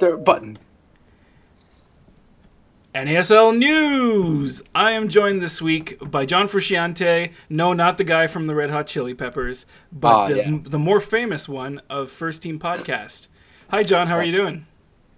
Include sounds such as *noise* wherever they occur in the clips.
the button. NASL News! I am joined this week by John Frusciante. No, not the guy from the Red Hot Chili Peppers, but Ah, the, yeah. the more famous one of First Team Podcast. Hi, John. How are you doing?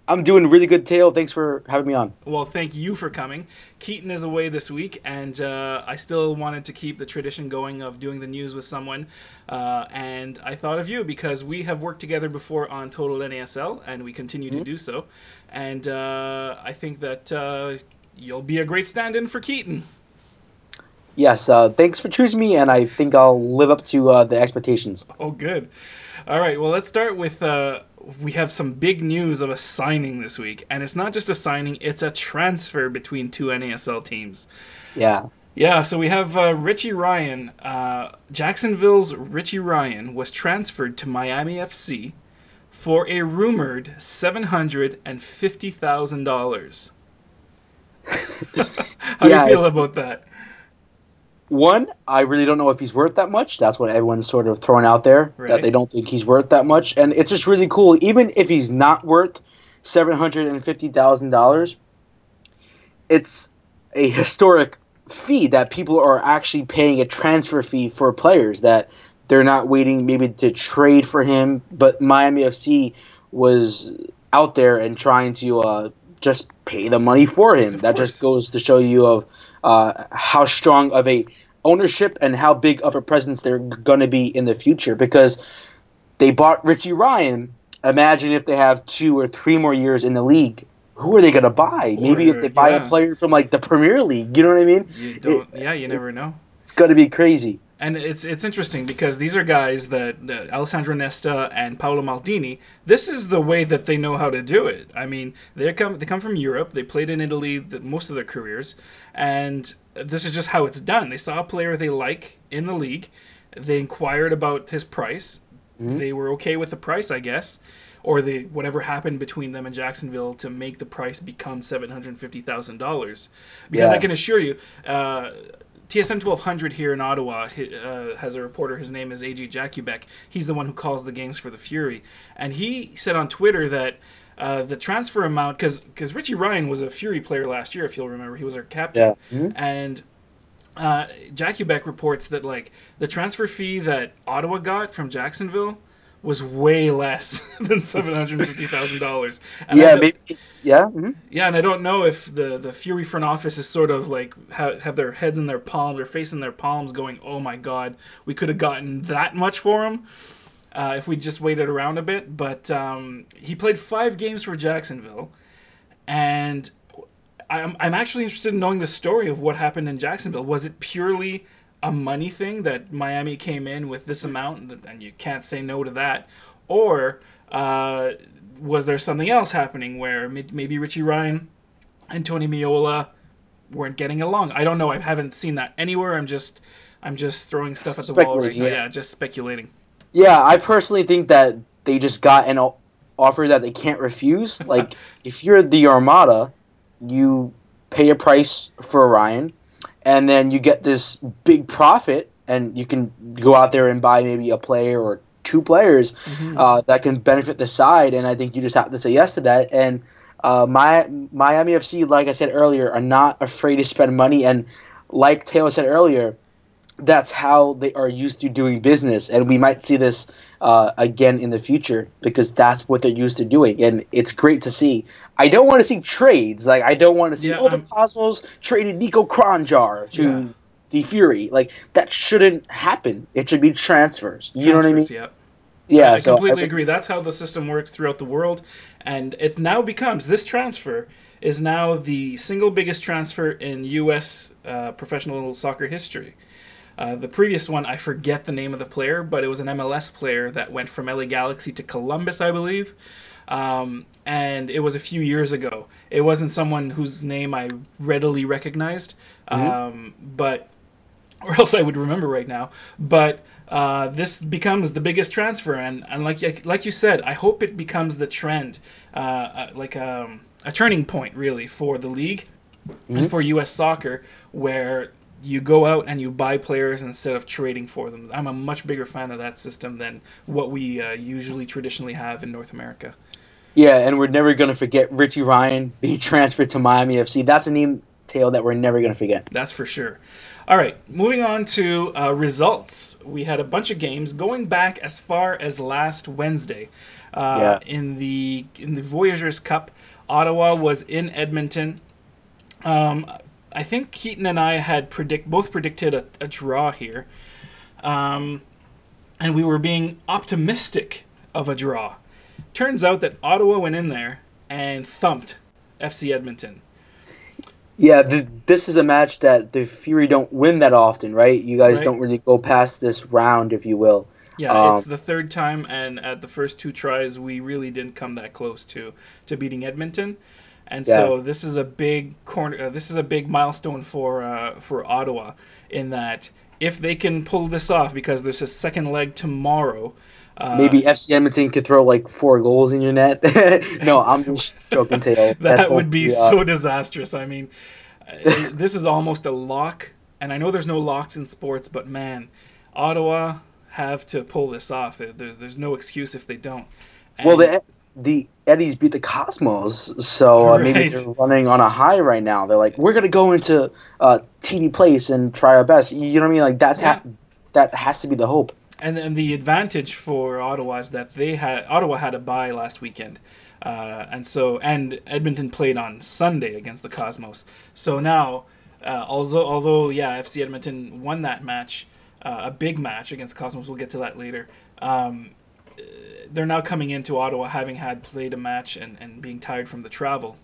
I'm doing really good, Tail. Thanks for having me on. Well, thank you for coming. Keaton is away this week, and uh, I still wanted to keep the tradition going of doing the news with someone. Uh, and I thought of you because we have worked together before on Total NASL, and we continue to do so. And uh, I think that uh, you'll be a great stand in for Keaton. Yes, uh, thanks for choosing me, and I think I'll live up to uh, the expectations. Oh, good. All right. Well, let's start with. We have some big news of a signing this week, and it's not just a signing; it's a transfer between two NASL teams. Yeah. Yeah, so we have uh, Richie Ryan. Uh, Jacksonville's Richie Ryan was transferred to Miami FC for a rumored seven hundred and fifty thousand dollars. *laughs* How Yeah, do you feel about that? One, I really don't know if he's worth that much. That's what everyone's sort of throwing out there Right. that they don't think he's worth that much, and it's just really cool. Even if he's not worth seven hundred and fifty thousand dollars, it's a historic fee that people are actually paying a transfer fee for players that they're not waiting maybe to trade for him, but Miami FC was out there and trying to uh, just pay the money for him. Of that just goes to show you of uh, how strong of a ownership and how big of a presence they're going to be in the future because they bought Richie Ryan. Imagine if they have two or three more years in the league. Who are they going to buy? Maybe Or, if they buy yeah. a player from like the Premier League, you know what I mean? You don't. It- yeah, you never know. It's going to be crazy. And it's it's interesting because these are guys that, that Alessandro Nesta and Paolo Maldini. This is the way that they know how to do it. I mean, they come they come from Europe. They played in Italy the, most of their careers, and this is just how it's done. They saw a player they like in the league. They inquired about his price. They were okay with the price, I guess, or they whatever happened between them and Jacksonville to make the price become seven hundred fifty thousand dollars. Because I can assure you. Uh, TSN 1200 here in Ottawa uh, has a reporter. His name is AJ Jakubek. He's the one who calls the games for the Fury. And he said on Twitter that uh, the transfer amount, because Richie Ryan was a Fury player last year, if you'll remember, he was our captain. Yeah. Mhm. And uh, Jakubek reports that like the transfer fee that Ottawa got from Jacksonville was way less *laughs* than seven hundred fifty thousand dollars. Yeah, maybe. Yeah. mhm. Yeah, and I don't know if the the Fury front office is sort of like have, have their heads in their palms, their face in their palms, going, "Oh my God, we could have gotten that much for him uh, if we just waited around a bit." But um, he played five games for Jacksonville, and I'm I'm actually interested in knowing the story of what happened in Jacksonville. Was it purely a money thing that Miami came in with this amount, and- you can't say no to that, or uh, was there something else happening where maybe Richie Ryan and Tony Meola weren't getting along? I don't know. I haven't seen that anywhere. I'm just I'm just throwing stuff at the wall right now. yeah. Yeah, just speculating. Yeah, I personally think that they just got an offer that they can't refuse. *laughs* Like, if you're the Armada, you pay a price for Orion, and then you get this big profit, and you can go out there and buy maybe a player or two players uh, that can benefit the side. And I think you just have to say yes to that. And uh, my Miami FC, like I said earlier, are not afraid to spend money. And like Taylor said earlier, that's how they are used to doing business, and we might see this uh, again in the future because that's what they're used to doing, and it's great to see. I don't want to see trades, like I don't want to see Yeah, oh the I'm- Cosmos traded Niko Kranjčar to Yeah. the Fury, like that shouldn't happen. It should be transfers. You know what I mean? Transfers, Yeah. Yeah, I so completely I- agree. That's how the system works throughout the world, and it now becomes this transfer is now the single biggest transfer in U.S. Uh, professional soccer history. Uh, the previous one, I forget the name of the player, but it was an MLS player that went from LA Galaxy to Columbus, I believe. Um, and it was a few years ago. It wasn't someone whose name I readily recognized, um, but or else I would remember right now. But uh, this becomes the biggest transfer, and, and like you- like you said, I hope it becomes the trend, uh, uh, like um, a turning point really for the league and for U.S. soccer, where you go out and you buy players instead of trading for them. I'm a much bigger fan of that system than what we uh, usually traditionally have in North America. Yeah, and we're never gonna forget Richie Ryan being *laughs* transferred to Miami FC. That's a name tale that we're never gonna forget. That's for sure. All right, moving on to uh, results. We had a bunch of games going back as far as last Wednesday. Uh, Yeah. In the in the Voyageurs Cup, Ottawa was in Edmonton. Um, I think Keaton and I had predict both predicted a, a draw here, um, and we were being optimistic of a draw. Turns out that Ottawa went in there and thumped FC Edmonton. Yeah, th- this is a match that the Fury don't win that often, right? You guys Right. don't really go past this round, if you will. Yeah, Um, it's the third time, and at the first two tries, we really didn't come that close to to beating Edmonton, and so this is a big corner. Uh, this is a big milestone for uh, for Ottawa in that if they can pull this off, because there's a second leg tomorrow. Uh, Maybe FC Edmonton could throw like four goals in your net. *laughs* no, I'm just joking, Tail. *laughs* that would be uh, so disastrous. I mean, uh, this is almost a lock, and I know there's no locks in sports, but man, Ottawa have to pull this off. There, there- there's no excuse if they don't. Well, the the Eddies beat the Cosmos, so uh, maybe they're running on a high right now. They're like, we're gonna go into uh, TD Place and try our best. You know what I mean? Like that's ha- that has to be the hope. And then the advantage for Ottawa is that they had Ottawa had a bye last weekend, uh, and so and Edmonton played on Sunday against the Cosmos. So now, uh, although although yeah, FC Edmonton won that match, uh, a big match against the Cosmos. We'll get to that later. Um, they're now coming into Ottawa having had played a match and, and being tired from the travel.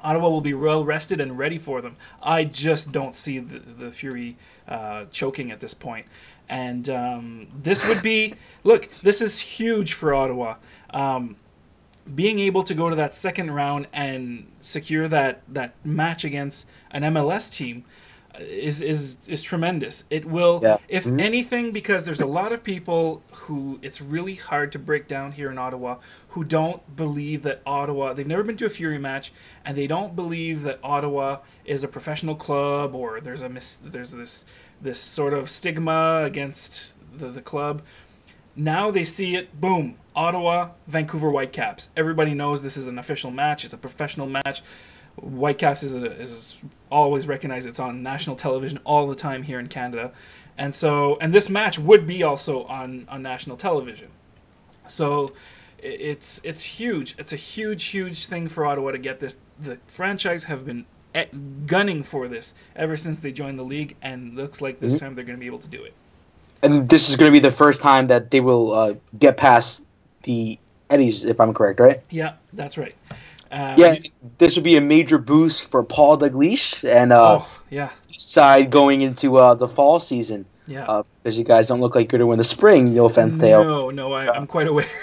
Ottawa will be well rested and ready for them. I just don't see the, the Fury uh, choking at this point. And um, this would be *laughs* look, this is huge for Ottawa. Um, being able to go to that second round and secure that, that match against an MLS team is, is, is tremendous. It will, Yeah. if Mhm. anything, because there's a lot of people who it's really hard to break down here in Ottawa who don't believe that Ottawa, they've never been to a Fury match, and they don't believe that Ottawa is a professional club or there's a mis, there's this this sort of stigma against the, the club. Now they see it, boom, Ottawa, Vancouver Whitecaps. Everybody knows this is an official match. It's a professional match. Whitecaps is, a, is always recognized. It's on national television all the time here in Canada, and so and this match would be also on on national television. So it's it's huge. It's a huge huge thing for Ottawa to get this. The franchise have been e- gunning for this ever since they joined the league, and looks like this Mhm. time they're going to be able to do it. And this is going to be the first time that they will uh, get past the Eddies, if I'm correct, right? Yeah, that's right. Uh, Yeah, this would be a major boost for Paul Dalglish and uh, Oh, yeah, side going into uh, the fall season. yeah. Because you guys don't look like you're going to win the spring. No offense, Theo. No, no, I, I'm quite aware. *laughs*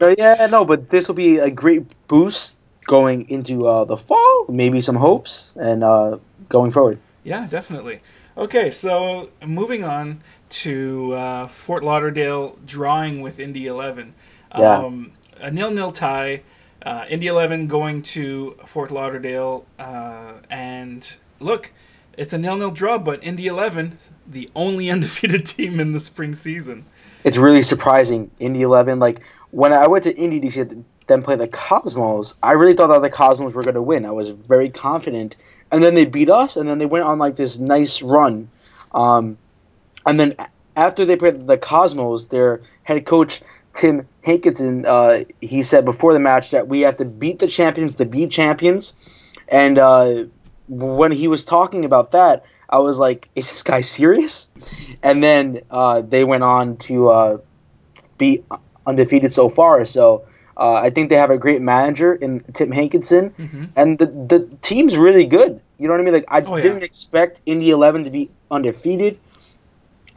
Uh, yeah, no, but this will be a great boost going into uh, the fall. Maybe some hopes and uh, going forward. Yeah, definitely. Okay, so moving on to uh, Fort Lauderdale drawing with Indy 11. Yeah. Um, a nil-nil tie. Uh, Indy 11 going to Fort Lauderdale, uh, and look, it's a nil-nil draw, but Indy 11, the only *laughs* undefeated team in the spring season. It's really surprising. Indy 11, like when I went to Indy to see them play the Cosmos, I really thought that the Cosmos were going to win. I was very confident. And then they beat us, and then they went on like this nice run. Um, and then after they played the Cosmos, their head coach Tim Hankinson, uh, he said before the match that we have to beat the champions to be champions. And uh, when he was talking about that, I was like, "Is this guy serious?" And then uh, they went on to uh, be undefeated so far. So uh, I think they have a great manager in Tim Hankinson, hmm and the the team's really good. You know what I mean? Like I Oh, didn't expect Indy Eleven to be undefeated,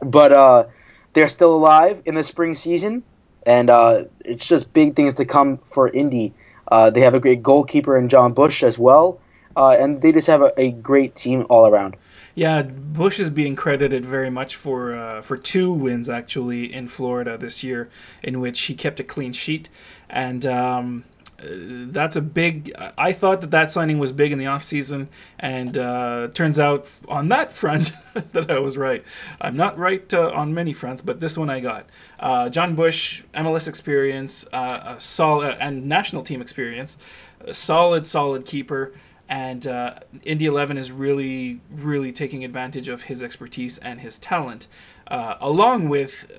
but uh, they're still alive in the spring season, and uh, it's just big things to come for Indy. Uh, they have a great goalkeeper in Jon Busch as well, uh, and they just have a, a great team all around. Yeah, Busch is being credited very much for uh, for two wins actually in Florida this year, in which he kept a clean sheet, and um, that's a big. I thought that that signing was big in the offseason, and uh, turns out on that *laughs* front *laughs* that I was right. I'm not right uh, on many fronts, but this one I got. Uh, Jon Busch, MLS experience, uh, a solid and national team experience, solid, solid keeper. And uh, Indy 11 is really, really taking advantage of his expertise and his talent, uh, along with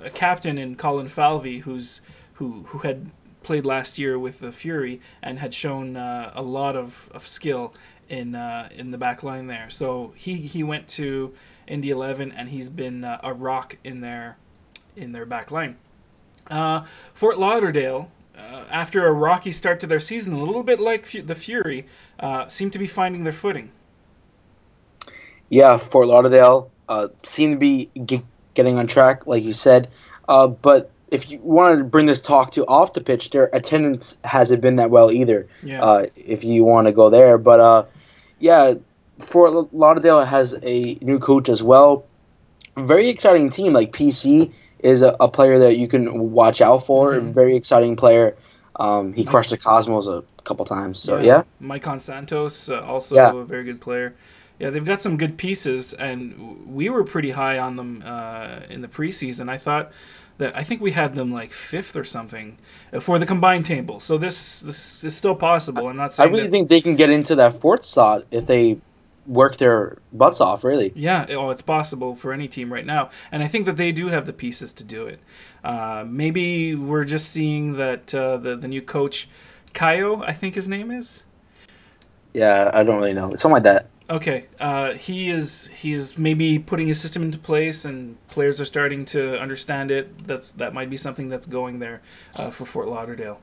a captain in Colin Falvey, who's who who had played last year with the Fury and had shown uh, a lot of, of skill in uh, in the back line there. So he he went to Indy 11 and he's been uh, a rock in their in their back line. Uh, Fort Lauderdale. Uh, after a rocky start to their season, a little bit like F- the Fury, uh, seem to be finding their footing. Yeah, Fort Lauderdale seem to be g- getting on track, like you said. but if you want to bring this talk to off the pitch, their attendance hasn't been that well either. Yeah. Uh, if you want to go there, but uh, yeah, Fort Lauderdale has a new coach as well. Very exciting team. Like PC is a, a player that you can watch out for. Mhm. Very exciting player. Um, he crushed the Cosmos a couple times. So yeah, Mike Santos, uh, also Yeah. a very good player. Yeah, they've got some good pieces, and we were pretty high on them uh, in the preseason. I thought that I think we had them like fifth or something for the combined table. So this this is still possible. I'm not I really that, think they can get into that fourth slot if they work their butts off. Really. Yeah, oh, it's possible for any team right now, and I think that they do have the pieces to do it. Uh, maybe we're just seeing that uh, the the new coach, Caio, I think his name is. Yeah, I don't really know. Something like that. Okay, uh, he is he is maybe putting his system into place, and players are starting to understand it. That's that might be something that's going there uh, for Fort Lauderdale.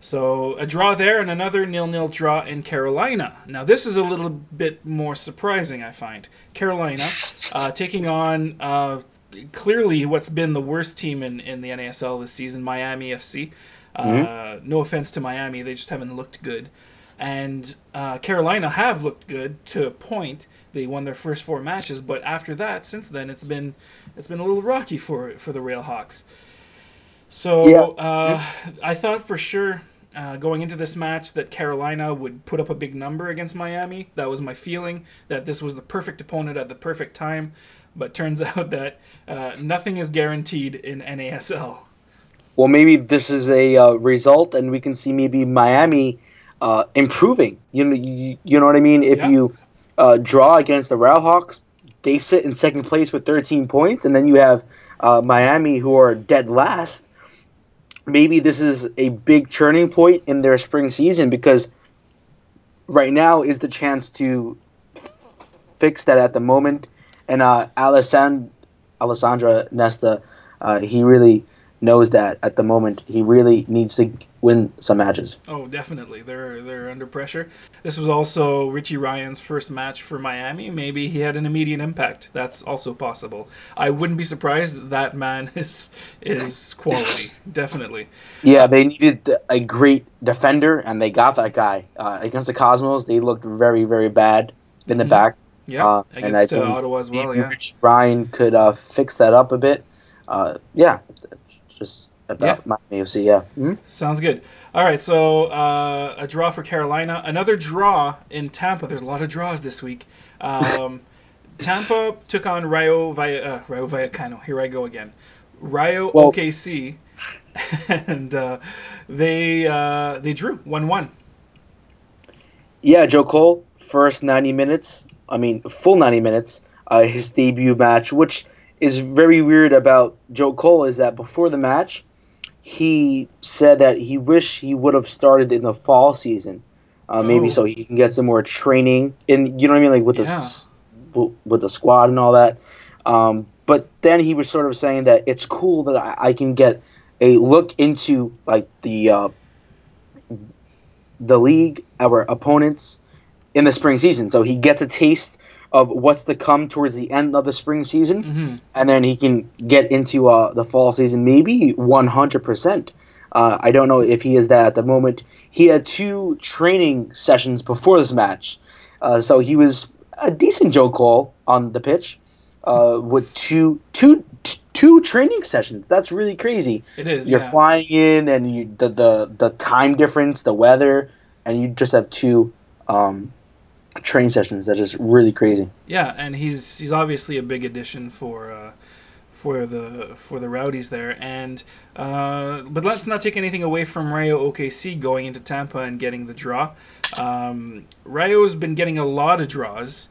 So a draw there, and another nil-nil draw in Carolina. Now this is a little bit more surprising, I find. Carolina uh, taking on uh, clearly what's been the worst team in, in the NASL this season, Miami FC. Uh, No offense to Miami, they just haven't looked good and uh, Carolina have looked good to a point. They won their first four matches, but after that, since then, it's been it's been a little rocky for for the Railhawks. So Yeah. uh, I thought for sure uh, going into this match that Carolina would put up a big number against Miami. That was my feeling that this was the perfect opponent at the perfect time. But turns *laughs* out that uh, nothing is guaranteed in NASL. well, maybe this is a uh, result, and we can see maybe Miami uh, improving. You know, you, you know what I mean. If Yeah. you uh, draw against the Railhawks, they sit in second place with 13 points, and then you have uh, Miami who are dead last. Maybe this is a big turning point in their spring season because right now is the chance to f- fix that at the moment. And uh, Alessand- Alessandro Nesta, uh, he really knows that at the moment. He really needs to win some matches. Oh, definitely. They're they're under pressure. This was also Richie Ryan's first match for Miami. Maybe he had an immediate impact. That's also possible. I wouldn't be surprised that man *laughs* is is quality. definitely. Yeah, they needed a great defender, and they got that guy uh, against the Cosmos. They looked very, very bad in the Mhm. back. Yeah, Uh, and I against uh, think Ottawa as well. Yeah. Rich Ryan could uh, fix that up a bit. Uh, yeah, just about my AFC. Yeah. Mhm. Sounds good. All right, so uh, a draw for Carolina. Another draw in Tampa. There's a lot of draws this week. Um, *laughs* Tampa took on Rio via uh, Rayo Vallecano. Here I go again. Rio Well- OKC, *laughs* and uh, they uh, they drew one one. Yeah, Joe Cole, first 90 minutes, I mean, full 90 minutes, uh, his debut match, which is very weird about Joe Cole is that before the match, he said that he wished he would have started in the fall season. Uh, maybe Oh. so he can get some more training in, you know what I mean, like with the Yeah. w- with the squad and all that. Um, but then he was sort of saying that it's cool that I, I can get a look into like the uh, the league, our opponents in the spring season. So he gets a taste of what's to come towards the end of the spring season, hmm and then he can get into uh, the fall season maybe 100%. Uh, I don't know if he is that at the moment. He had two training sessions before this match, uh, so he was a decent Joe Cole on the pitch. uh, with two two t- two training sessions. That's really crazy. It is. You're yeah. flying in, and you, the the the time difference, the weather, and you just have two um, training sessions. That's just really crazy. Yeah, and he's he's obviously a big addition for uh, for the for the Rowdies there. And uh, but let's not take anything away from Rayo OKC going into Tampa and getting the draw. Um, Rayo's been getting a lot of draws.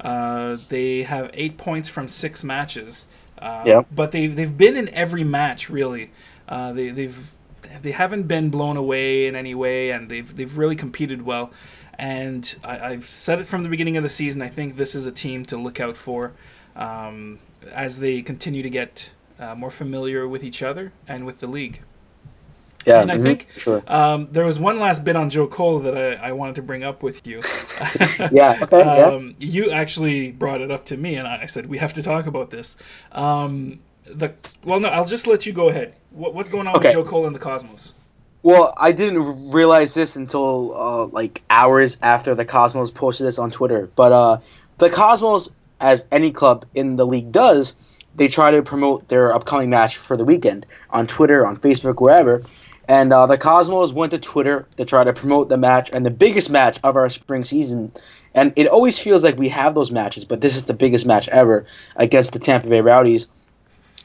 Uh, they have eight points from six matches. Uh, Yeah. But they've they've been in every match really. Uh, they they've they haven't been blown away in any way, and they've they've really competed well. And I, I've said it from the beginning of the season. I think this is a team to look out for um, as they continue to get uh, more familiar with each other and with the league. Yeah, And I mhm, think- sure. Um, there was one last bit on Joe Cole that I, I wanted to bring up with you. *laughs* Yeah, okay, yeah. *laughs* um, You actually brought it up to me, and I said we have to talk about this. Um, the well, no, I'll just let you go ahead. What, what's going on Okay. with Joe Cole and the Cosmos? Well, I didn't realize this until uh, like hours after the Cosmos posted this on Twitter. But uh, the Cosmos, as any club in the league does, they try to promote their upcoming match for the weekend on Twitter, on Facebook, wherever. And uh, the Cosmos went to Twitter to try to promote the match and the biggest match of our spring season. And it always feels like we have those matches, but this is the biggest match ever against the Tampa Bay Rowdies.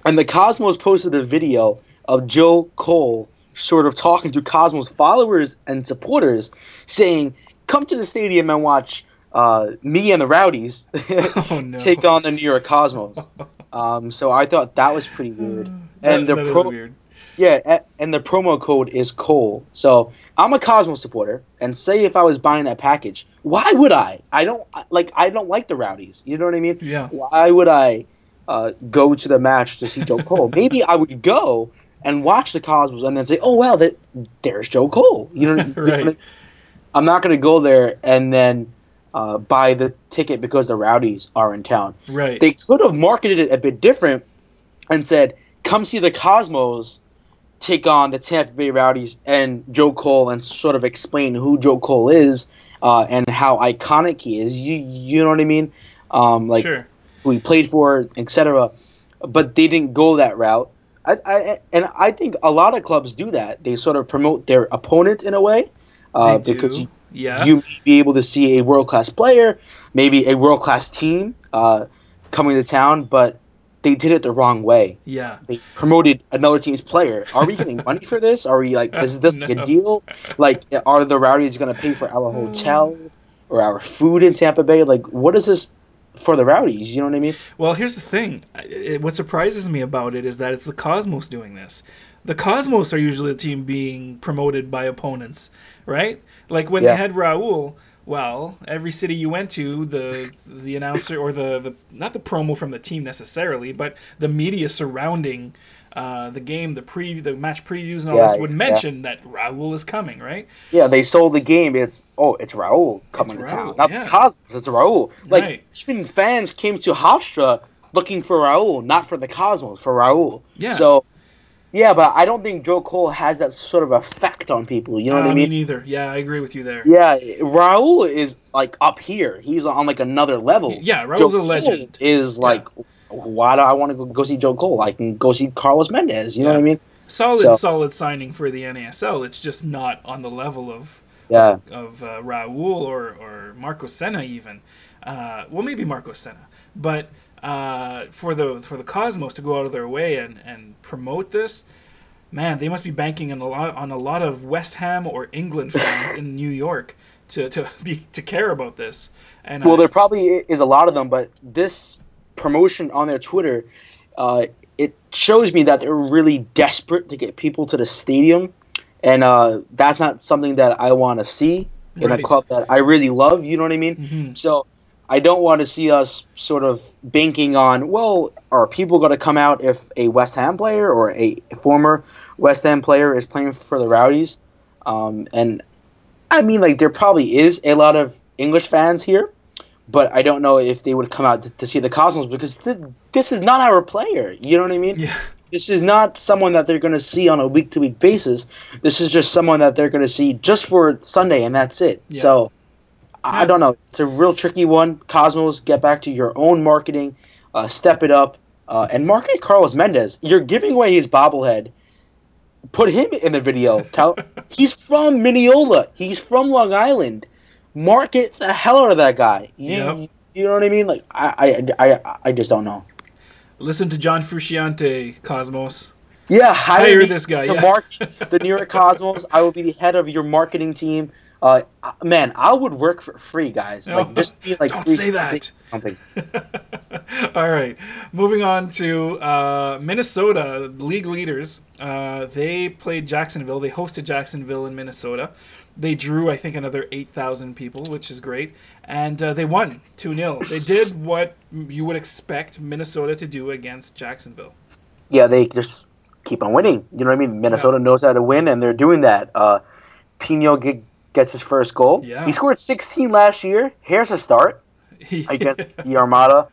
And the Cosmos posted a video of Joe Cole sort of talking to Cosmos followers and supporters, saying, "Come to the stadium and watch uh, me and the Rowdies *laughs* Oh no! take on the New York Cosmos." *laughs* Um, so I thought that was pretty weird. And the that is pro- weird. Yeah, and the promo code is Cole. So I'm a Cosmos supporter, and say if I was buying that package, why would I? I don't like. I don't like the Rowdies. You know what I mean? Yeah. Why would I uh, go to the match to see Joe Cole? *laughs* Maybe I would go and watch the Cosmos and then say, "Oh well, that there's Joe Cole." You know, *laughs* you know I Right. I'm not going to go there and then uh, buy the ticket because the Rowdies are in town. Right. They could have marketed it a bit different and said, "Come see the Cosmos take on the Tampa Bay Rowdies and Joe Cole," and sort of explain who Joe Cole is uh, and how iconic he is. You you know what I mean? Um, like sure. who he played for, etc. But they didn't go that route. I, I and I think a lot of clubs do that. They sort of promote their opponent in a way uh, because you, yeah. you may be able to see a world class player, maybe a world class team uh, coming to town, but they did it the wrong way. yeah. They promoted another team's player. Are we getting money for this? Are we like, is this *laughs* No. a deal? Like, are the Rowdies going to pay for our hotel or our food in Tampa Bay? Like, what is this for the Rowdies? You know what I mean? Well, here's the thing. It, what surprises me about it is that it's the Cosmos doing this. The Cosmos are usually the team being promoted by opponents, right? Like when Yeah. they had Raul. Well, every city you went to, the the announcer or the, the not the promo from the team necessarily, but the media surrounding uh, the game, the pre the match previews and all Yeah, this would yeah. mention that Raul is coming, right? Yeah, they sold the game. It's oh, it's Raul coming It's to town, Raul, not yeah. the Cosmos. It's Raul. Like Right. even fans came to Hofstra looking for Raul, not for the Cosmos, for Raul. Yeah. So, yeah, but I don't think Joe Cole has that sort of effect on people. You know what Uh, I mean? Me neither. Yeah, I agree with you there. Yeah, Raul is like up here. He's on like another level. Yeah, Raul's Joe a Cole legend. Is like, why do I want to go, go see Joe Cole? I can go see Carlos Mendes. You know Yeah. what I mean? Solid, So- solid signing for the NASL. It's just not on the level of Yeah. of uh, Raul or or Marco Senna even. Uh, well, maybe Marco Senna, but uh, for the for the Cosmos to go out of their way and, and promote this, man, they must be banking on a lot on a lot of West Ham or England fans in New York to, to be to care about this. And Well, uh, there probably is a lot of them, but this promotion on their Twitter, uh, it shows me that they're really desperate to get people to the stadium, and uh, that's not something that I want to see in Right. a club that I really love. You know what I mean? mhm. So I don't want to see us sort of banking on, well, are people going to come out if a West Ham player or a former West Ham player is playing for the Rowdies? Um, and I mean, like, there probably is a lot of English fans here, but I don't know if they would come out to, to see the Cosmos because th- this is not our player. You know what I mean? yeah, This is not someone that they're going to see on a week to week basis. This is just someone that they're going to see just for Sunday, and that's it. Yeah. So I Yeah. don't know. It's a real tricky one. Cosmos, get back to your own marketing. uh, step it up. Uh, and market Carlos Mendes. You're giving away his bobblehead. Put him in the video. Tell *laughs* he's from Mineola. He's from Long Island. Market the hell out of that guy. You, Yep. you know what I mean? Like I, I, I, I just don't know. Listen to John Frusciante, Cosmos. Yeah, hire, this guy, to yeah. market the New York *laughs* Cosmos. I will be the head of your marketing team. Uh, man, I would work for free, guys. Like just be like don't say that. Something. *laughs* All right, moving on to uh, Minnesota league leaders. Uh, they played Jacksonville. They hosted Jacksonville in Minnesota. They drew, I think, another eight thousand people, which is great, and uh, they won two 0 They did what you would expect Minnesota to do against Jacksonville. Yeah, they just keep on winning. You know what I mean? Minnesota knows how to win, and they're doing that. Uh, Pinho get, gets his first goal. Yeah. He scored 16 last year. Here's a start *laughs* against the Armada.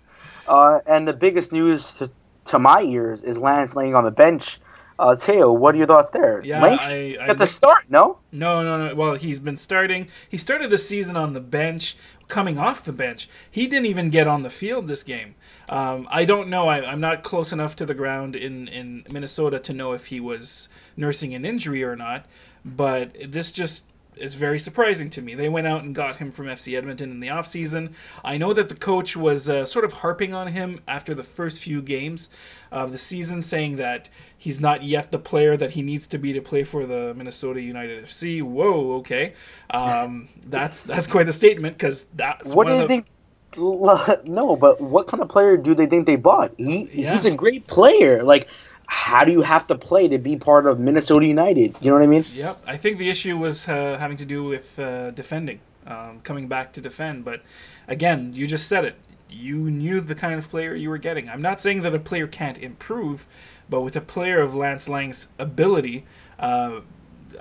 Uh, and the biggest news to, to my ears is Lance Laing on the bench. Uh, Teo, what are your thoughts there? Yeah, I- I at the start, no? No, no, no. Well, he's been starting. He started the season on the bench, coming off the bench. He didn't even get on the field this game. Um, I don't know. I, I'm not close enough to the ground in, in Minnesota to know if he was nursing an injury or not. But this just is very surprising to me. They went out and got him from FC Edmonton in the offseason. I know that the coach was uh, sort of harping on him after the first few games of the season, saying that he's not yet the player that he needs to be to play for the Minnesota United FC. Whoa, okay, um, *laughs* that's that's quite a statement because that's What do they the, think? *laughs* No, but what kind of player do they think they bought? He Yeah. he's a great player. Like, how do you have to play to be part of Minnesota United? You know what I mean? Yep, I think the issue was uh, having to do with uh, defending, um, coming back to defend. But again, you just said it. You knew the kind of player you were getting. I'm not saying that a player can't improve, but with a player of Lance Laing's ability, uh,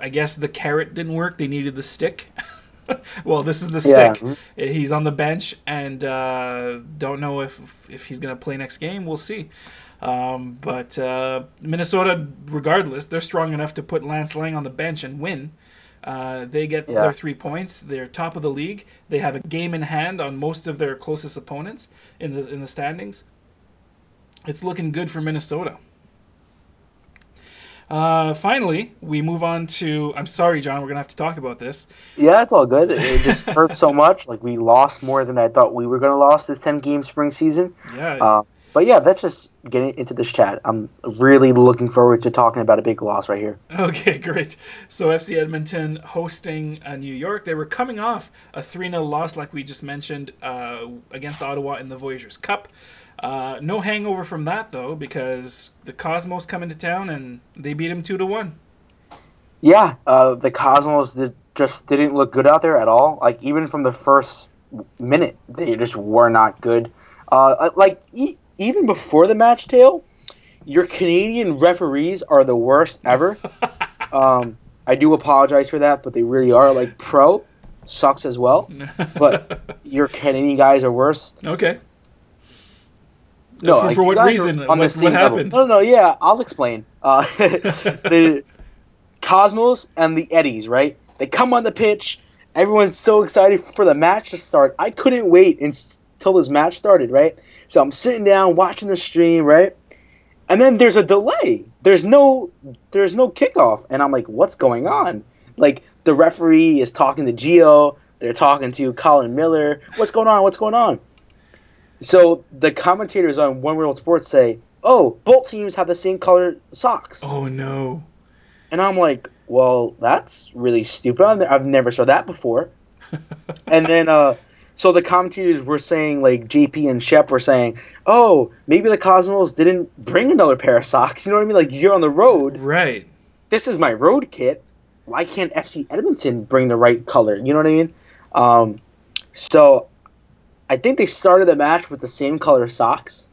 I guess the carrot didn't work. They needed the stick. *laughs* *laughs* well, this is the Yeah. stick. He's on the bench, and uh, don't know if if he's going to play next game. We'll see. Um, but uh, Minnesota, regardless, they're strong enough to put Lance Laing on the bench and win. Uh, they get Yeah. their three points. They're top of the league. They have a game in hand on most of their closest opponents in the in the standings. It's looking good for Minnesota. Uh, finally, we move on to. I'm sorry, John. We're gonna have to talk about this. Yeah, it's all good. It, it just *laughs* hurt so much. Like we lost more than I thought we were gonna lose this ten game spring season. Yeah, Uh, but yeah, let's just getting into this chat. I'm really looking forward to talking about a big loss right here. Okay, *laughs* great. So FC Edmonton hosting uh, New York. They were coming off a 3 0 loss, like we just mentioned, uh, against Ottawa in the Voyageurs Cup. Uh, no hangover from that, though, because the Cosmos come into town and they beat him 2 to 1. Yeah, uh, the Cosmos did, just didn't look good out there at all. Like even from the first minute, they just were not good. Uh, like e- even before the match, tail, your Canadian referees are the worst ever. *laughs* um, I do apologize for that, but they really are. Like pro sucks as well, but *laughs* your Canadian guys are worse. okay. No, for, for what reason? on the What, same what level. happened? No, no, yeah, I'll explain. Uh, *laughs* *laughs* the Cosmos and the Eddies, right? They come on the pitch. Everyone's so excited for the match to start. I couldn't wait until this match started, right? So I'm sitting down watching the stream, right? And then there's a delay. There's no, there's no kickoff, and I'm like, what's going on? Like the referee is talking to Gio. They're talking to Colin Miller. What's going on? What's going on? So the commentators on One World Sports say, "Oh, both teams have the same color socks," Oh, no. and I'm like, "Well, that's really stupid. I've I've never saw that before." *laughs* and then, uh, so the commentators were saying, like JP and Shep were saying, "Oh, maybe the Cosmos didn't bring another pair of socks." You know what I mean? Like you're on the road. Right. This is my road kit. Why can't FC Edmonton bring the right color? You know what I mean? Um, so I think they started the match with the same color socks.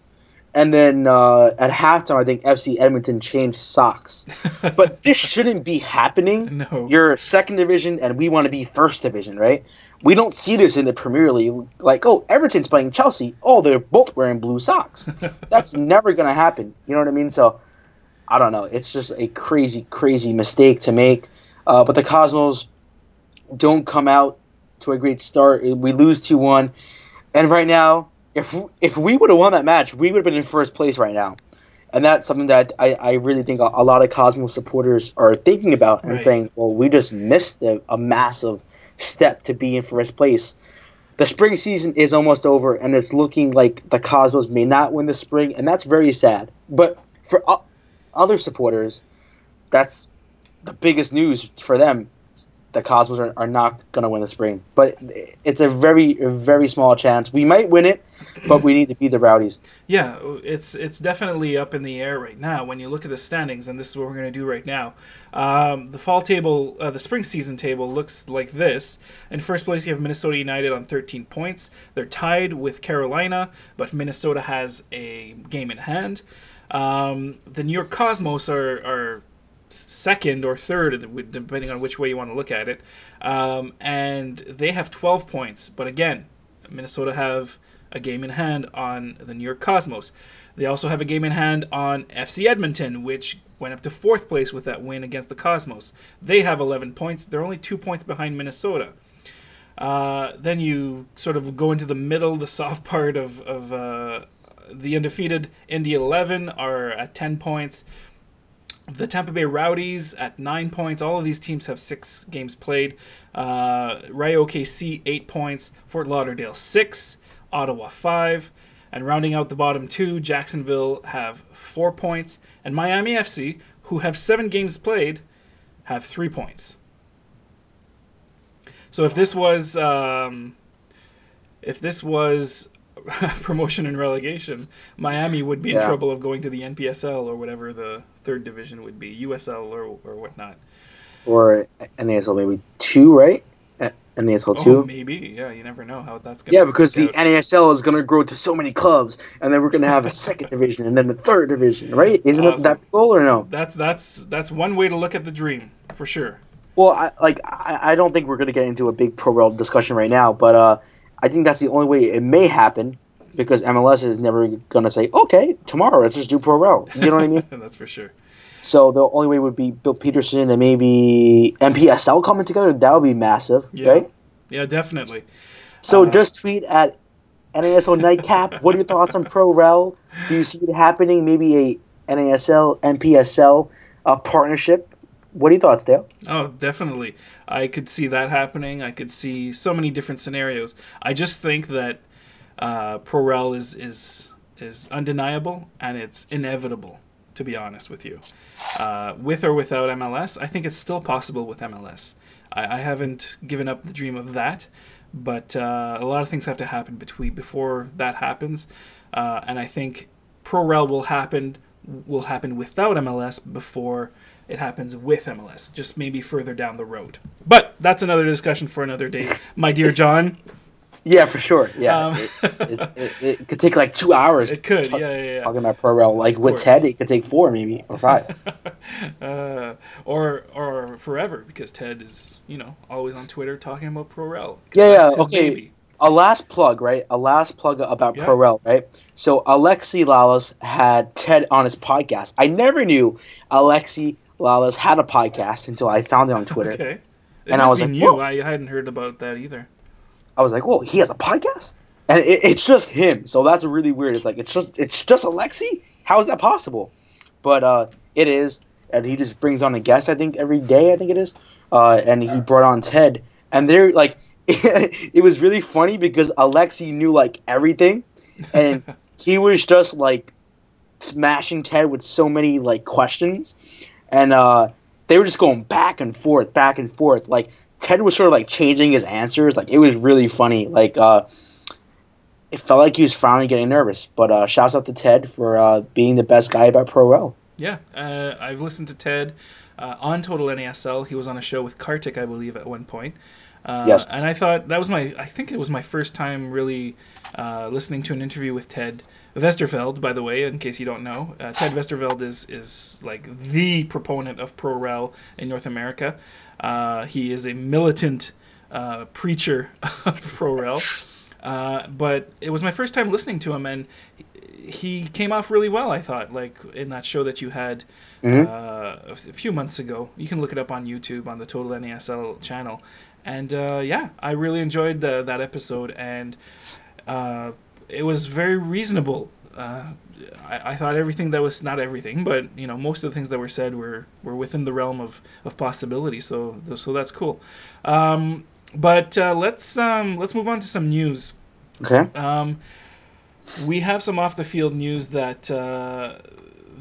And then uh, at halftime, I think FC Edmonton changed socks. *laughs* But this shouldn't be happening. No. You're second division, and we want to be first division, right? We don't see this in the Premier League. Like, oh, Everton's playing Chelsea. Oh, they're both wearing blue socks. *laughs* That's never going to happen. You know what I mean? So, I don't know. It's just a crazy, crazy mistake to make. Uh, but the Cosmos don't come out to a great start. We lose 2 1. And right now, if if we would have won that match, we would have been in first place right now, and that's something that I, I really think a, a lot of Cosmos supporters are thinking about and Right. saying, well, we just missed a, a massive step to be in first place. The spring season is almost over, and it's looking like the Cosmos may not win the spring, and that's very sad. But for o- other supporters, that's the biggest news for them. The Cosmos are, are not going to win the spring, but it's a very, very small chance. We might win it, but we need to beat the Rowdies. Yeah, it's it's definitely up in the air right now. When you look at the standings, and this is what we're going to do right now. Um, the fall table, uh, the spring season table looks like this. In first place, you have Minnesota United on 13 points. They're tied with Carolina, but Minnesota has a game in hand. Um, the New York Cosmos are, are second or third, depending on which way you want to look at it. Um, and they have 12 points. But again, Minnesota have a game in hand on the New York Cosmos. They also have a game in hand on FC Edmonton, which went up to fourth place with that win against the Cosmos. They have 11 points. They're only two points behind Minnesota. Uh, then you sort of go into the middle, the *laughs* soft part of, of uh, the undefeated Indy 11 are at 10 points. The Tampa Bay Rowdies at nine points. All of these teams have six games played. Uh, Rayo OKC eight points. Fort Lauderdale six. Ottawa five. And rounding out the bottom two, Jacksonville have four points. And Miami FC, who have seven games played, have three points. So if this was um, if this was *laughs* promotion and relegation, Miami would be in trouble of going to the NPSL or whatever the third division would be, USL or or whatnot. Or NASL maybe two, right? NASL Oh, two. maybe. Yeah, you never know how that's gonna. Yeah, because the out. NASL is going to grow to so many clubs, and then we're going to have a *laughs* second division and then a third division, right? Isn't Awesome. that the goal or no? that's that's that's one way to look at the dream for sure. Well, I, like I, I don't think we're going to get into a big pro rel discussion right now, but uh, I think that's the only way it may happen because MLS is never going to say, okay, tomorrow let's just do pro rel. You know what I mean? *laughs* that's for sure. So the only way would be Bill Peterson and maybe NPSL coming together. That would be massive, Yeah. right? Yeah, definitely. So Uh, just tweet at NASL Nightcap. *laughs* what are your thoughts on Pro Rel? Do you see it happening? Maybe a NASL NPSL uh, partnership. What are your thoughts, Dale? Oh, definitely. I could see that happening. I could see so many different scenarios. I just think that uh, ProRel is is is undeniable and it's inevitable. To be honest with you, uh, with or without MLS, I think it's still possible with MLS. I, I haven't given up the dream of that, but uh, a lot of things have to happen between before that happens, uh, and I think ProRel will happen will happen without MLS before it happens with MLS, just maybe further down the road. But that's another discussion for another day, my dear John. Yeah, for sure. Yeah, Um, it, it, it, it could take like two hours. It could, talk- yeah, yeah, yeah. Talking about Pro Rel, like with course. Ted, it could take four maybe or five. *laughs* Uh, or or forever because Ted is you know always on Twitter talking about ProRel. 'cause Yeah, yeah, okay. baby. A last plug, right? A last plug about Yeah. Pro Rel, right? So Alexi Lalas had Ted on his podcast. I never knew Alexi Lalas had a podcast until I found it on Twitter. *laughs* Okay. It And I was like, new. whoa. I hadn't heard about that either. I was like, "Whoa, he has a podcast?" And it, it's just him. So that's really weird. It's like it's just it's just Alexi. How is that possible? But uh, it is, and he just brings on a guest. I think every day. I think it is. Uh, and he brought on Ted, and they're like, *laughs* it was really funny because Alexi knew like everything, and *laughs* he was just like smashing Ted with so many like questions, and uh, they were just going back and forth, back and forth. Like Ted was sort of like changing his answers. Like it was really funny. Like uh, it felt like he was finally getting nervous. But uh, shouts out to Ted for uh, being the best guy about Pro Rel. Yeah, uh, I've listened to Ted uh, on Total NASL. He was on a show with Kartik, I believe, at one point. Uh, Yes. And I thought that was my, I think it was my first time really uh, listening to an interview with Ted Westervelt, by the way, in case you don't know. Uh, Ted Westervelt is, is like the proponent of Pro Rel in North America. Uh, he is a militant uh, preacher *laughs* of Pro Rel. Uh, but it was my first time listening to him, and he came off really well. I thought, like in that show that you had Mhm. uh, a few months ago. You can look it up on YouTube on the Total NASL channel, and uh, yeah, I really enjoyed the, that episode. And uh, it was very reasonable. Uh, I, I thought everything that was not everything, but you know most of the things that were said were, were within the realm of, of possibility. So so that's cool. Um, but uh, let's um, let's move on to some news. Okay. Um, we have some off the field news that uh,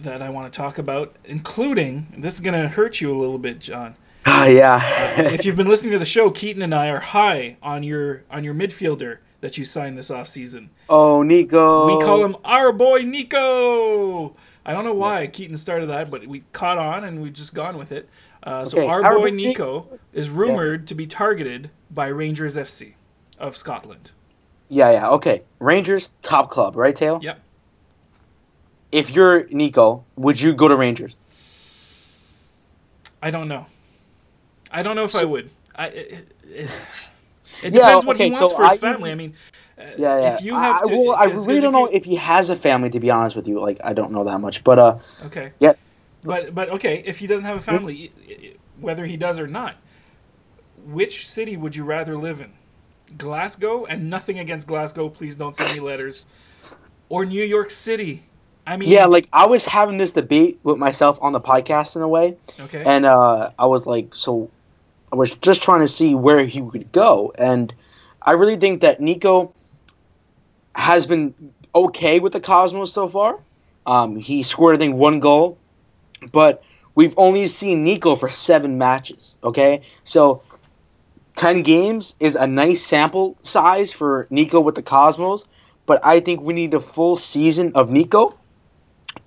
that I want to talk about, including this is going to hurt you a little bit, John. Ah, yeah. if you've been listening to the show, Keaton and I are high on your on your midfielder that you signed this off season. oh, Nico. We call him our boy Nico. I don't know why Keaton started that, but we caught on and we've just gone with it. Uh, so Okay, our our boy boy Nico is rumored to be targeted by Rangers FC of Scotland. Yeah, yeah. Okay. Rangers, top club, right, Tail? Yep. If you're Nico, would you go to Rangers? I don't know. I don't know if I would. I, it, it, it Yeah, depends what okay, he wants so for his I- family. I mean, uh, Yeah, yeah. if you have I, to, well, I really don't know you- if he has a family. To be honest with you, like I don't know that much. But uh, Okay. Yeah. But but okay, if he doesn't have a family, whether he does or not, which city would you rather live in? Glasgow, and nothing against Glasgow. Please don't send me letters. Or New York City. I mean, yeah, like I was having this debate with myself on the podcast in a way, okay. and uh, I was like, so I was just trying to see where he would go, and I really think that Niko has been okay with the Cosmos so far. Um, he scored, I think, one goal, but we've only seen Niko for seven matches. Okay, so ten games is a nice sample size for Niko with the Cosmos, but I think we need a full season of Niko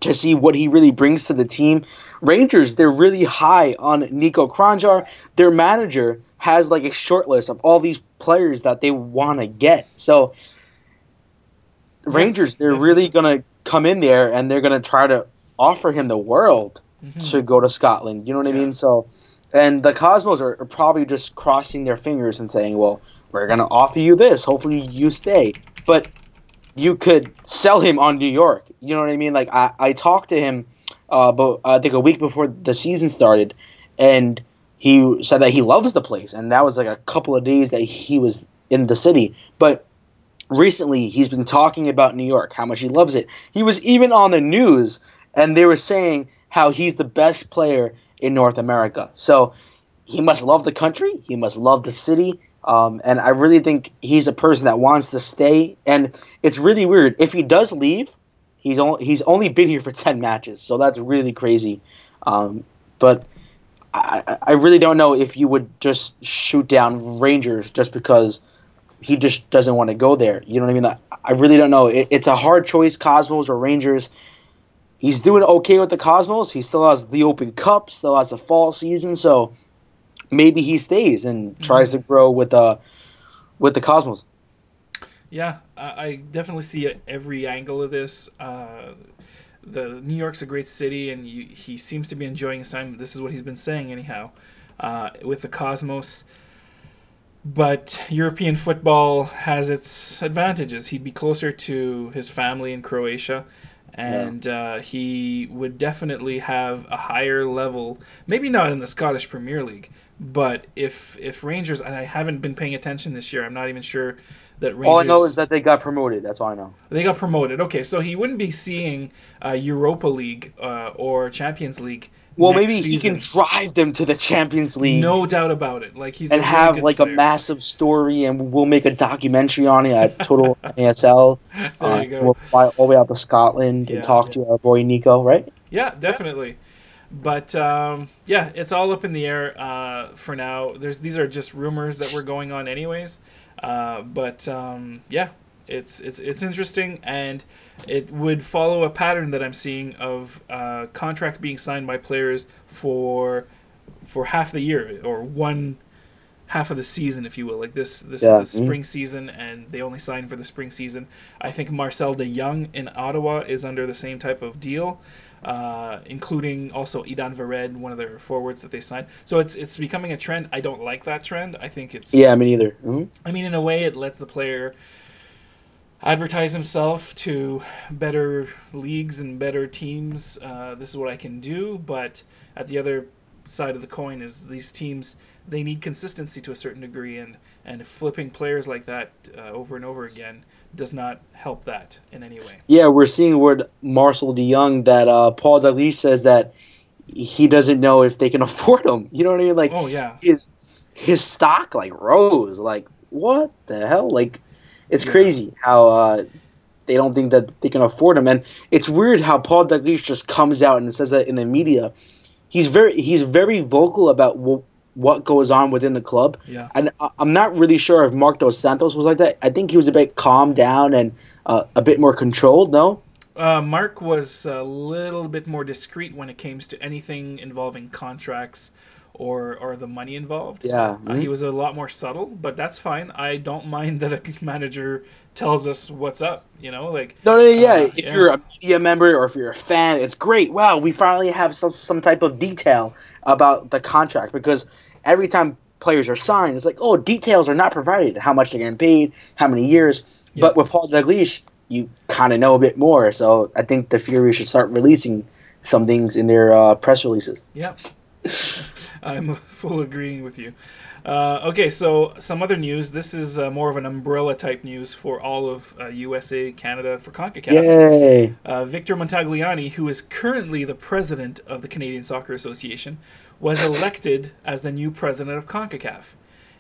to see what he really brings to the team. Rangers, they're really high on Niko Kranjčar. Their manager has like a short list of all these players that they want to get. So Rangers, they're really going to come in there and they're going to try to offer him the world Mhm. to go to Scotland. You know what I mean? So and the Cosmos are, are probably just crossing their fingers and saying, "Well, we're going to offer you this. Hopefully you stay." But you could sell him on New York. You know what I mean? Like I, I talked to him, uh, but I think a week before the season started, and he said that he loves the place, and that was like a couple of days that he was in the city. But recently, he's been talking about New York, how much he loves it. He was even on the news, and they were saying how he's the best player in North America. So he must love the country. He must love the city. Um, and I really think he's a person that wants to stay. And it's really weird. If he does leave, he's only he's only been here for *laughs* ten matches, so that's really crazy. Um, but I, I- really don't know if you would just shoot down Rangers just because he just doesn't want to go there. You know what I mean? I, I really don't know. It, it's a hard choice, Cosmos or Rangers. He's doing okay with the Cosmos. He still has the Open Cup, still has the fall season, so maybe he stays and tries to grow with uh with the Cosmos. Yeah, I, I definitely see every angle of this. Uh, the New York's a great city, and you, he seems to be enjoying his time. This is what he's been saying, anyhow, uh, with the Cosmos. But European football has its advantages. He'd be closer to his family in Croatia, and uh, he would definitely have a higher level. Maybe not in the Scottish Premier League, but if if Rangers and I haven't been paying attention this year, I'm not even sure that Rangers. All I know is that they got promoted. That's all I know. They got promoted. Okay, so he wouldn't be seeing uh, Europa League uh, or Champions League. Well, maybe he can drive them to the Champions League No doubt about it. Like he's and really have good like a massive story, and we'll make a documentary on it at *laughs* Total NASL. There Uh, you go. We'll fly all the way out to Scotland Yeah, and talk yeah. to our boy Niko, right? Yeah, definitely. But um, yeah, it's all up in the air uh, for now. There's these are just rumors that were going on anyways. Uh, but um, yeah, it's it's it's interesting, and it would follow a pattern that I'm seeing of uh, contracts being signed by players for for half the year or one half of the season, if you will. Like this this Yeah. the spring season, and they only sign for the spring season. I think Marcel De Jong in Ottawa is under the same type of deal uh, including also Idan Vered, one of their forwards that they signed. So it's it's becoming a trend. I don't like that trend. I think it's Yeah, me neither. hmm I mean, in a way, it lets the player advertise himself to better leagues and better teams. Uh, this is what I can do. But at the other side of the coin is these teams they need consistency to a certain degree, and and flipping players like that uh, over and over again does not help that in any way. Yeah, we're seeing word Marcel de Jong that uh, Paul Dalglish says that he doesn't know if they can *laughs* afford him. You know what I mean? Like, oh yeah, his his stock like rose. Like, what the hell? Like, it's Yeah. crazy how uh, they don't think that they can afford him, and it's weird how Paul Dalglish just comes out and says that in the media. He's very he's very vocal about wh- what goes on within the club. yeah. And I- I'm not really sure if Marc Dos Santos was like that. I think he was a bit calmed down and uh, a bit more controlled. No. Uh, Marc was a little bit more discreet when it came to anything involving contracts or or the money involved. Yeah. Uh, he was a lot more subtle, but that's fine. I don't mind that a *laughs* manager tells us what's up. You know, like No, no, yeah. Uh, if yeah. you're a media member or if you're a fan, it's great. Wow, we finally have some, some type of detail about the contract because every time players are signed, it's like, oh, details are not provided. How much they're getting paid, how many years. But with Paul Dalglish, you kind of know a bit more. So I think the Fury should start releasing some things in their uh, press releases. Yeah, *laughs* I'm *laughs* full agreeing with you. Uh, okay, so some other news. This is uh, more of an umbrella type news for all of uh, USA, Canada, for CONCACAF. Yay! Uh, Victor Montagliani, who is currently the president of the Canadian Soccer Association, was *laughs* elected as the new president of CONCACAF.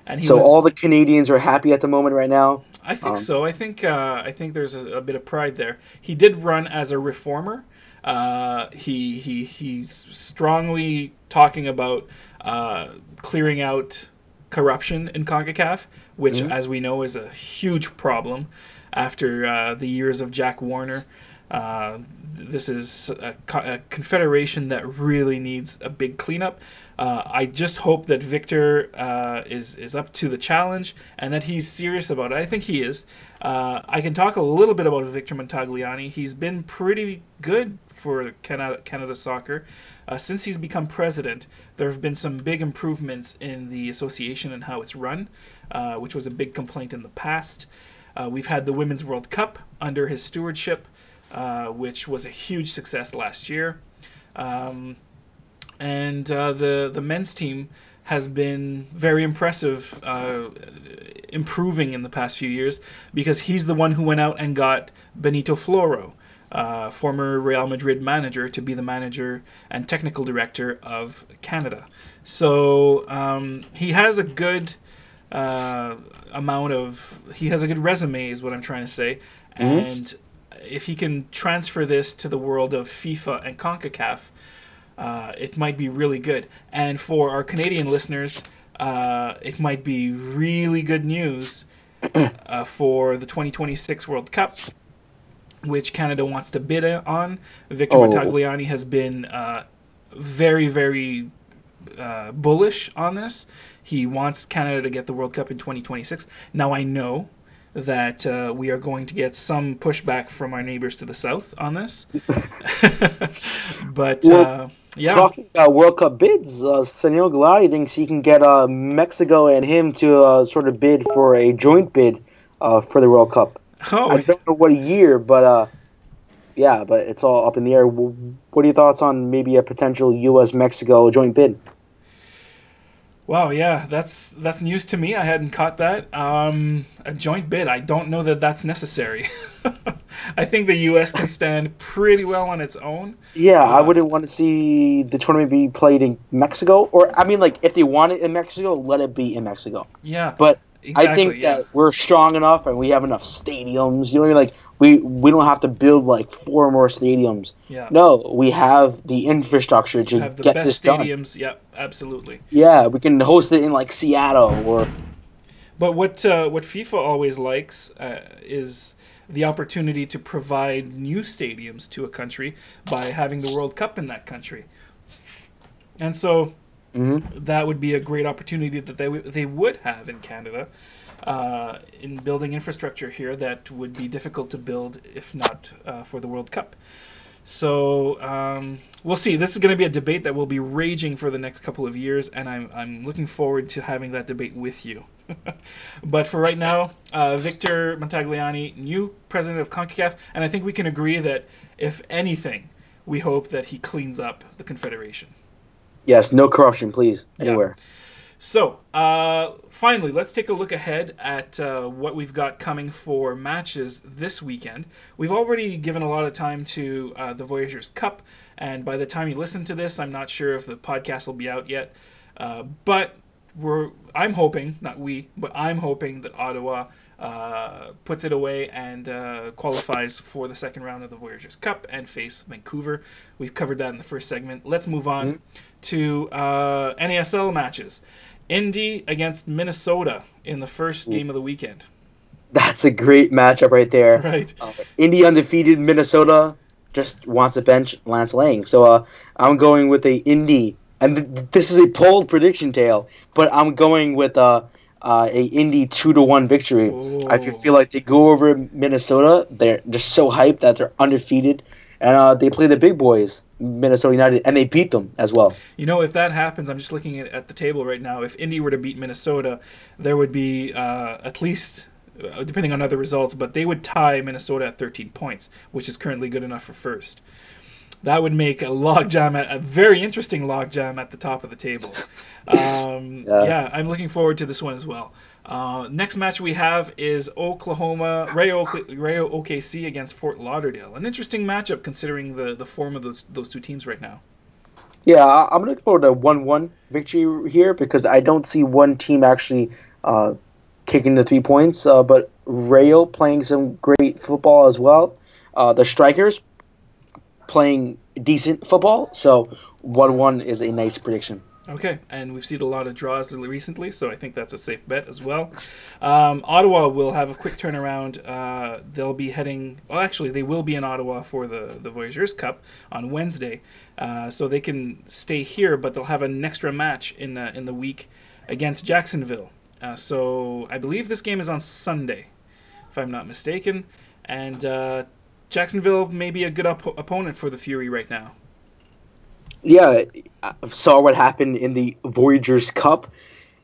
And he So was, all the Canadians are happy at the moment right now. I think um, so. I think uh, I think there's a, a bit of pride there. He did run as a reformer. Uh, he he he's strongly talking about uh, clearing out corruption in CONCACAF, which, Mm-hmm. as we know, is a huge problem after uh, the years of Jack Warner. Uh, this is a, a confederation that really needs a big cleanup. Uh, I just hope that Victor uh, is is up to the challenge and that he's serious about it. I think he is. Uh, I can talk a little bit about Victor Montagliani. He's been pretty good for Canada, Canada soccer uh, since he's become president. There have been some big improvements in the association and how it's run, which was a big complaint in the past. We've had the Women's World Cup under his stewardship, uh, which was a huge success last year. Um, and uh, the the men's team has been very impressive, uh, improving in the past few years because he's the one who went out and got Benito Floro, uh, former Real Madrid manager, to be the manager and technical director of Canada. So um, he has a good uh, amount of he has a good resume, is what I'm trying to say, and if he can transfer this to the world of FIFA and CONCACAF uh, it might be really good. And for our Canadian listeners, uh, it might be really good news uh, for the 2026 World Cup, which Canada wants to bid on. Victor Oh. Montagliani has been uh, very, very uh, bullish on this. He wants Canada to get the World Cup in 2026. Now, I know that uh, we are going to get some pushback from our neighbors to the south on this. *laughs* but Well, uh, yeah, Talking about World Cup bids, uh, Sunil Gulati thinks he can get uh, Mexico and him to uh, sort of bid for a joint bid uh, for the World Cup. oh, I don't know what year, but uh, yeah, but it's all up in the air. What are your thoughts on maybe a potential U.S. Mexico joint bid? Wow, yeah, that's that's news to me. I hadn't caught that. Um, a joint bid. I don't know that that's necessary. *laughs* I think the U.S. can stand pretty well on its own. Yeah, I wouldn't want to see the tournament be played in Mexico, or I mean, like if they want it in Mexico, let it be in Mexico. Yeah, But exactly. I think yeah. that we're strong enough and we have enough stadiums. You know, what I mean? like we we don't have to build like four more stadiums. yeah. No, we have the infrastructure to have the get this best done. stadiums. Yep, absolutely. Yeah, we can host it in like Seattle or But what uh, what FIFA always likes uh, is the opportunity to provide new stadiums to a country by having the World Cup in that country. And so Mhm. that would be a great opportunity that they, w- they would have in Canada uh, in building infrastructure here that would be difficult to build if not uh, for the World Cup. So um, we'll see. This is going to be a debate that will be raging for the next couple of years, and I'm, I'm looking forward to having that debate with you. *laughs* but for right now, uh, Victor Montagliani, new president of CONCACAF, and I think we can agree that if anything, we hope that he cleans up the confederation. yes, no corruption, please, Yeah. So, uh, finally, let's take a look ahead at uh, what we've got coming for matches this weekend. We've already given a lot of time to uh, the Voyageurs Cup, and by the time you listen to this, I'm not sure if the podcast will be out yet. Uh, but we're, I'm hoping, not we, but I'm hoping that Ottawa uh, puts it away and uh, qualifies for the second round of the Voyageurs Cup and face Vancouver. We've covered that in the first segment. Let's move on mm-hmm. to uh, NASL matches. Indy against Minnesota in the first game of the weekend. That's a great matchup right there. *laughs* Right. Uh, Indy undefeated, Minnesota just wants to bench Lance Laing. So uh, I'm going with a Indy, and th- this is a polled prediction tale, but I'm going with uh, uh, a Indy two to one victory. Ooh. I feel like they go over Minnesota. They're just so hyped that they're undefeated, and uh, they play the big boys. Minnesota United, and they beat them as well. You know, if that happens, I'm just looking at, at the table right now. If Indy were to beat Minnesota, there would be uh, at least, uh, depending on other results, but they would tie Minnesota at 13 points, which is currently good enough for first. That would make a logjam, at, a very interesting logjam at the top of the table. *laughs* Um, yeah. yeah, I'm looking forward to this one as well. Uh, next match we have is Oklahoma Rayo, Rayo OKC against Fort Lauderdale. An interesting matchup considering the, the form of those those two teams right now. Yeah, I'm going to go a one-one victory here because I don't see one team actually uh, taking the three points. Uh, but Rayo playing some great football as well. Uh, the Strikers playing decent football. So one-one is a nice prediction. Okay, and we've seen a lot of draws recently, so I think that's a safe bet as well. Um, Ottawa will have a quick turnaround. Uh, they'll be heading. Well, actually, they will be in Ottawa for the the Voyageurs Cup on Wednesday, uh, so they can stay here, but they'll have an extra match in uh, in the week against Jacksonville. Uh, so I believe this game is on Sunday, if I'm not mistaken, and uh, Jacksonville may be a good op- opponent for the Fury right now yeah, I saw what happened in the Voyageurs Cup.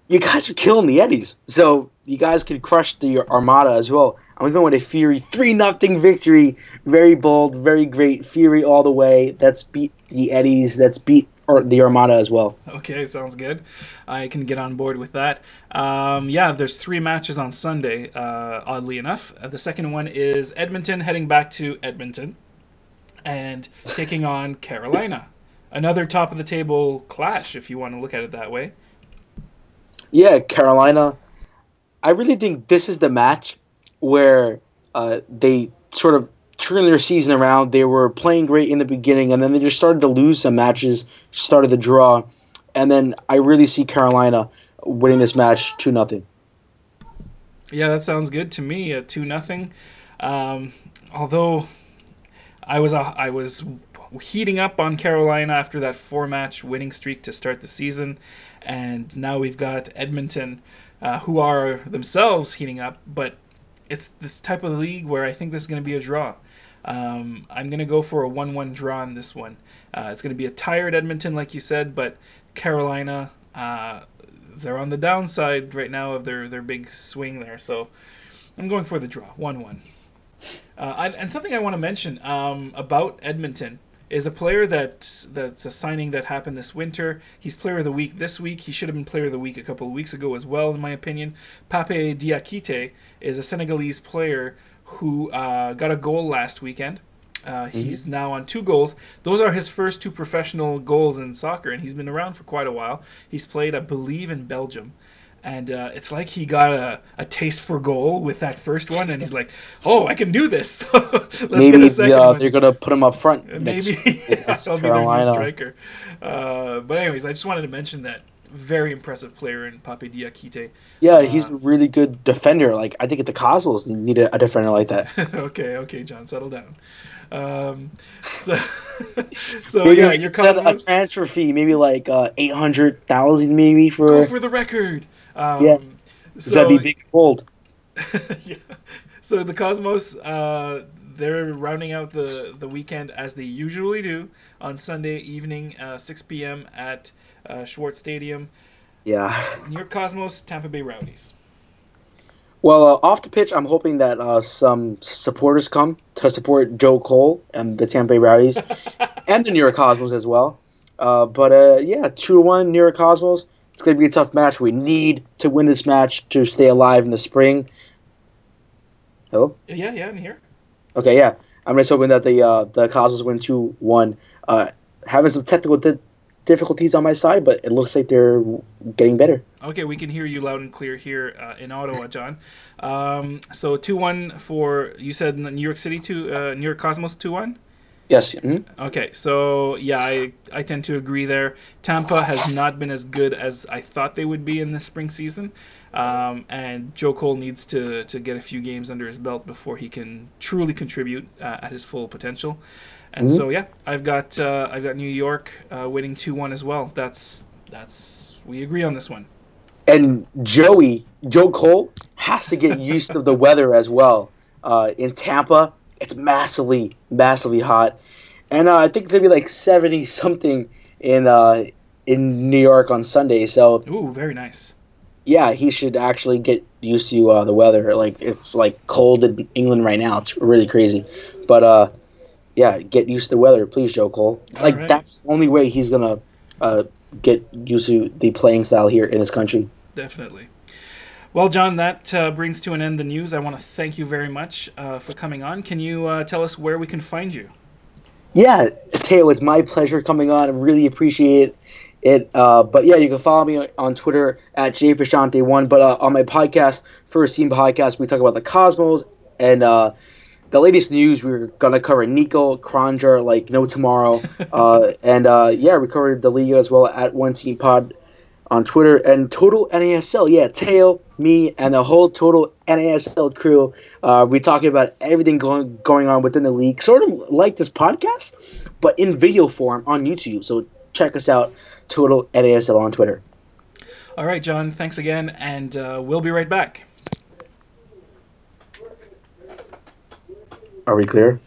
You guys are killing the Eddies, so you guys could crush the Armada as well. I'm going with a Fury three nothing victory. Very bold, very great. Fury all the way. That's beat the Eddies. That's beat the Armada as well. Okay, sounds good. I can get on board with that. Um, yeah, there's three matches on Sunday. Uh, oddly enough, uh, the second one is Edmonton heading back to Edmonton and taking on Carolina another top of the table clash, if you want to look at it that way. Yeah, Carolina. I really think this is the match where uh, they sort of turn their season around. They were playing great in the beginning, and then they just started to lose some matches, started to draw, and then I really see Carolina winning this match two nothing. Yeah, that sounds good to me. Two nothing. Um, although I was uh, I was heating up on Carolina after that four match winning streak to start the season. And now we've got Edmonton, uh, who are themselves heating up, but it's this type of league where I think this is going to be a draw. Um, I'm going to go for a 1 1 draw in this one. Uh, it's going to be a tired Edmonton, like you said, but Carolina, uh, they're on the downside right now of their, their big swing there. So I'm going for the draw 1 1. Uh, and something I want to mention um, about Edmonton is a player that that's a signing that happened this winter. He's player of the week this week. He should have been player of the week a couple of weeks ago as well, in my opinion. Pape Diakite is a Senegalese player who uh, got a goal last weekend. Uh, mm-hmm. he's now on two goals. Those are his first two professional goals in soccer, and he's been around for quite a while. He's played, I believe, in Belgium and uh, it's like he got a, a taste for goal with that first one, and he's like, "Oh, I can do this." *laughs* Let's maybe get a second uh, they're gonna put him up front. Maybe yeah, *laughs* I'll be their new striker. Uh, but anyways, I just wanted to mention that very impressive player in Pape Diakite. Yeah, he's uh, a really good defender. Like I think at the Cosmos you need a, a defender like that. *laughs* okay, okay, John, settle down. Um, so, so maybe yeah, your Cosmos... a transfer fee, maybe like uh, eight hundred thousand, maybe for Go for the record. Um, yeah, so, that'd be big gold. *laughs* yeah. So the Cosmos, uh, they're rounding out the the weekend as they usually do on Sunday evening, uh, 6 p.m. at uh, Shuart Stadium. Yeah. New York Cosmos, Tampa Bay Rowdies. Well, uh, off the pitch, I'm hoping that uh, some supporters come to support Joe Cole and the Tampa Bay Rowdies, *laughs* and the New York Cosmos as well. Uh, but uh, yeah, two to one New York Cosmos It's going to be a tough match. We need to win this match to stay alive in the spring. Hello. Yeah, yeah, I'm here. Okay, yeah. I'm just hoping that the uh, the Cosmos win two one. Uh, having some technical di- difficulties on my side, but it looks like they're getting better. Okay, we can hear you loud and clear here uh, in Ottawa, John. Um, so two one for you said New York City two uh, New York Cosmos two one. Yes. mhm. Okay, so yeah, I, I tend to agree there. Tampa has not been as good as I thought they would be in the spring season, um, and Joe Cole needs to, to get a few games under his belt before he can truly contribute uh, at his full potential. And so yeah, I've got uh, I've got New York uh, winning two one as well. That's that's we agree on this one. And Joey Joe Cole has to get used to the weather as well. Uh, in Tampa, it's massively massively hot, and uh, I think it's gonna be like seventy something in uh, in New York on Sunday. So Ooh, very nice. yeah, he should actually get used to uh, the weather. Like it's like cold in England right now. It's really crazy, but uh, yeah, get used to the weather, please, Joe Cole. Like right. that's the only way he's gonna uh, get used to the playing style here in this country. Definitely. Well, John, that uh, brings to an end the news. I want to thank you very much uh, for coming on. Can you uh, tell us where we can find you? Yeah, Teo, it's my pleasure coming on. I really appreciate it. Uh, but yeah, you can follow me on Twitter at jfishante1. But uh, on my podcast, First Team Podcast, we talk about the Cosmos and uh, the latest news. We're gonna cover Niko Kranjčar like no tomorrow. *laughs* uh, and uh, yeah, we covered the league as well at One Team Pod on Twitter and Total NASL. Yeah, Teo, me, and the whole Total NASL crew. Uh, we talking about everything going going on within the league, sort of like this podcast, but in video form on YouTube. So check us out, Total NASL on Twitter. All right, John, thanks again, and uh, we'll be right back. Are we clear?